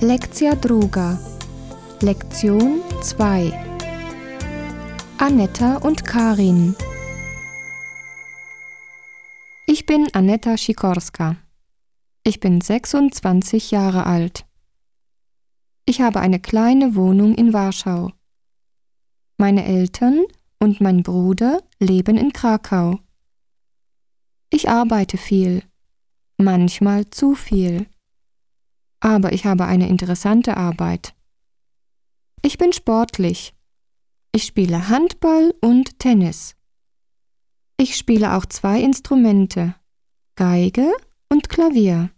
Lekcja druga. Lektion 2. Anetta und Karin. Ich bin Anetta Sikorska. Ich bin 26 Jahre alt. Ich habe eine kleine Wohnung in Warschau. Meine Eltern und mein Bruder leben in Krakau. Ich arbeite viel, manchmal zu viel aber ich habe eine interessante Arbeit. Ich bin sportlich. Ich spiele Handball und Tennis. Ich spiele auch zwei Instrumente, Geige und Klavier.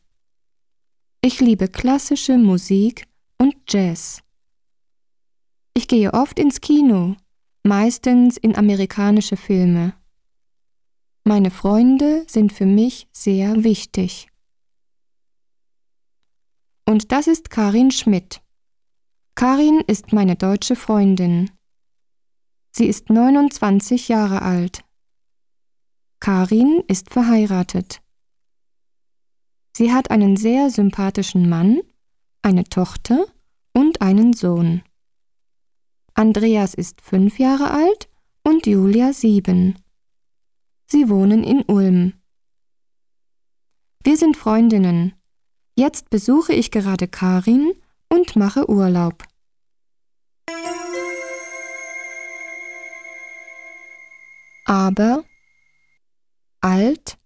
Ich liebe klassische Musik und Jazz. Ich gehe oft ins Kino, meistens in amerikanische Filme. Meine Freunde sind für mich sehr wichtig. Und das ist Karin Schmidt. Karin ist meine deutsche Freundin. Sie ist 29 Jahre alt. Karin ist verheiratet. Sie hat einen sehr sympathischen Mann, eine Tochter und einen Sohn. Andreas ist fünf Jahre alt und Julia sieben. Sie wohnen in Ulm. Wir sind Freundinnen Jetzt besuche ich gerade Karin und mache Urlaub. Aber alt,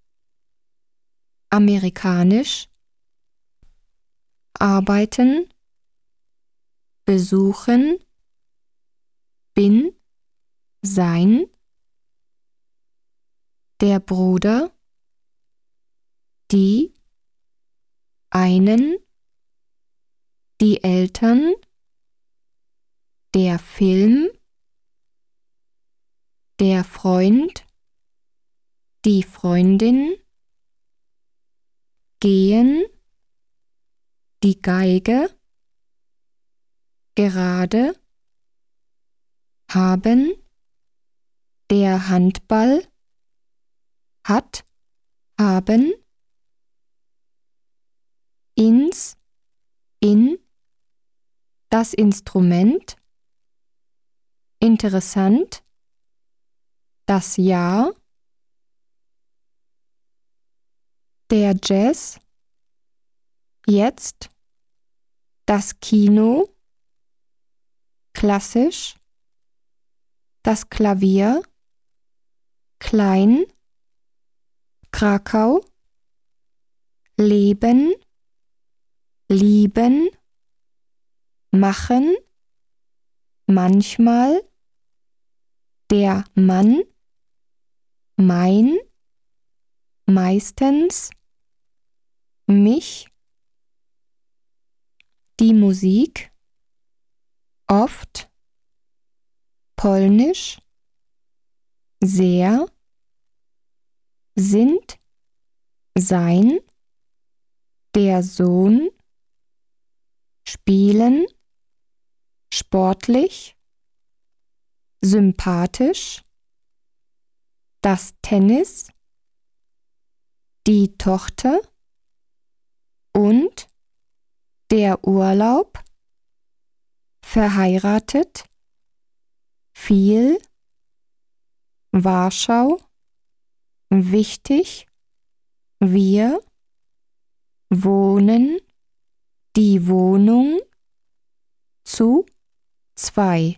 amerikanisch, arbeiten, besuchen, bin, sein, der Bruder, die, einen, die Eltern, der Film, der Freund, die Freundin, gehen, die Geige, gerade, haben, der Handball, hat, haben, ins, in, das Instrument, interessant, das Jahr, der Jazz, jetzt, das Kino, klassisch, das Klavier, klein, Krakau, Leben, lieben, machen, manchmal, der Mann, mein, meistens, mich, die Musik, oft, polnisch, sehr, sind, sein, der Sohn, spielen, sportlich, sympathisch, das Tennis, die Tochter und der Urlaub, verheiratet, viel, Warschau, wichtig, wir, wohnen, die Wohnung zu zwei.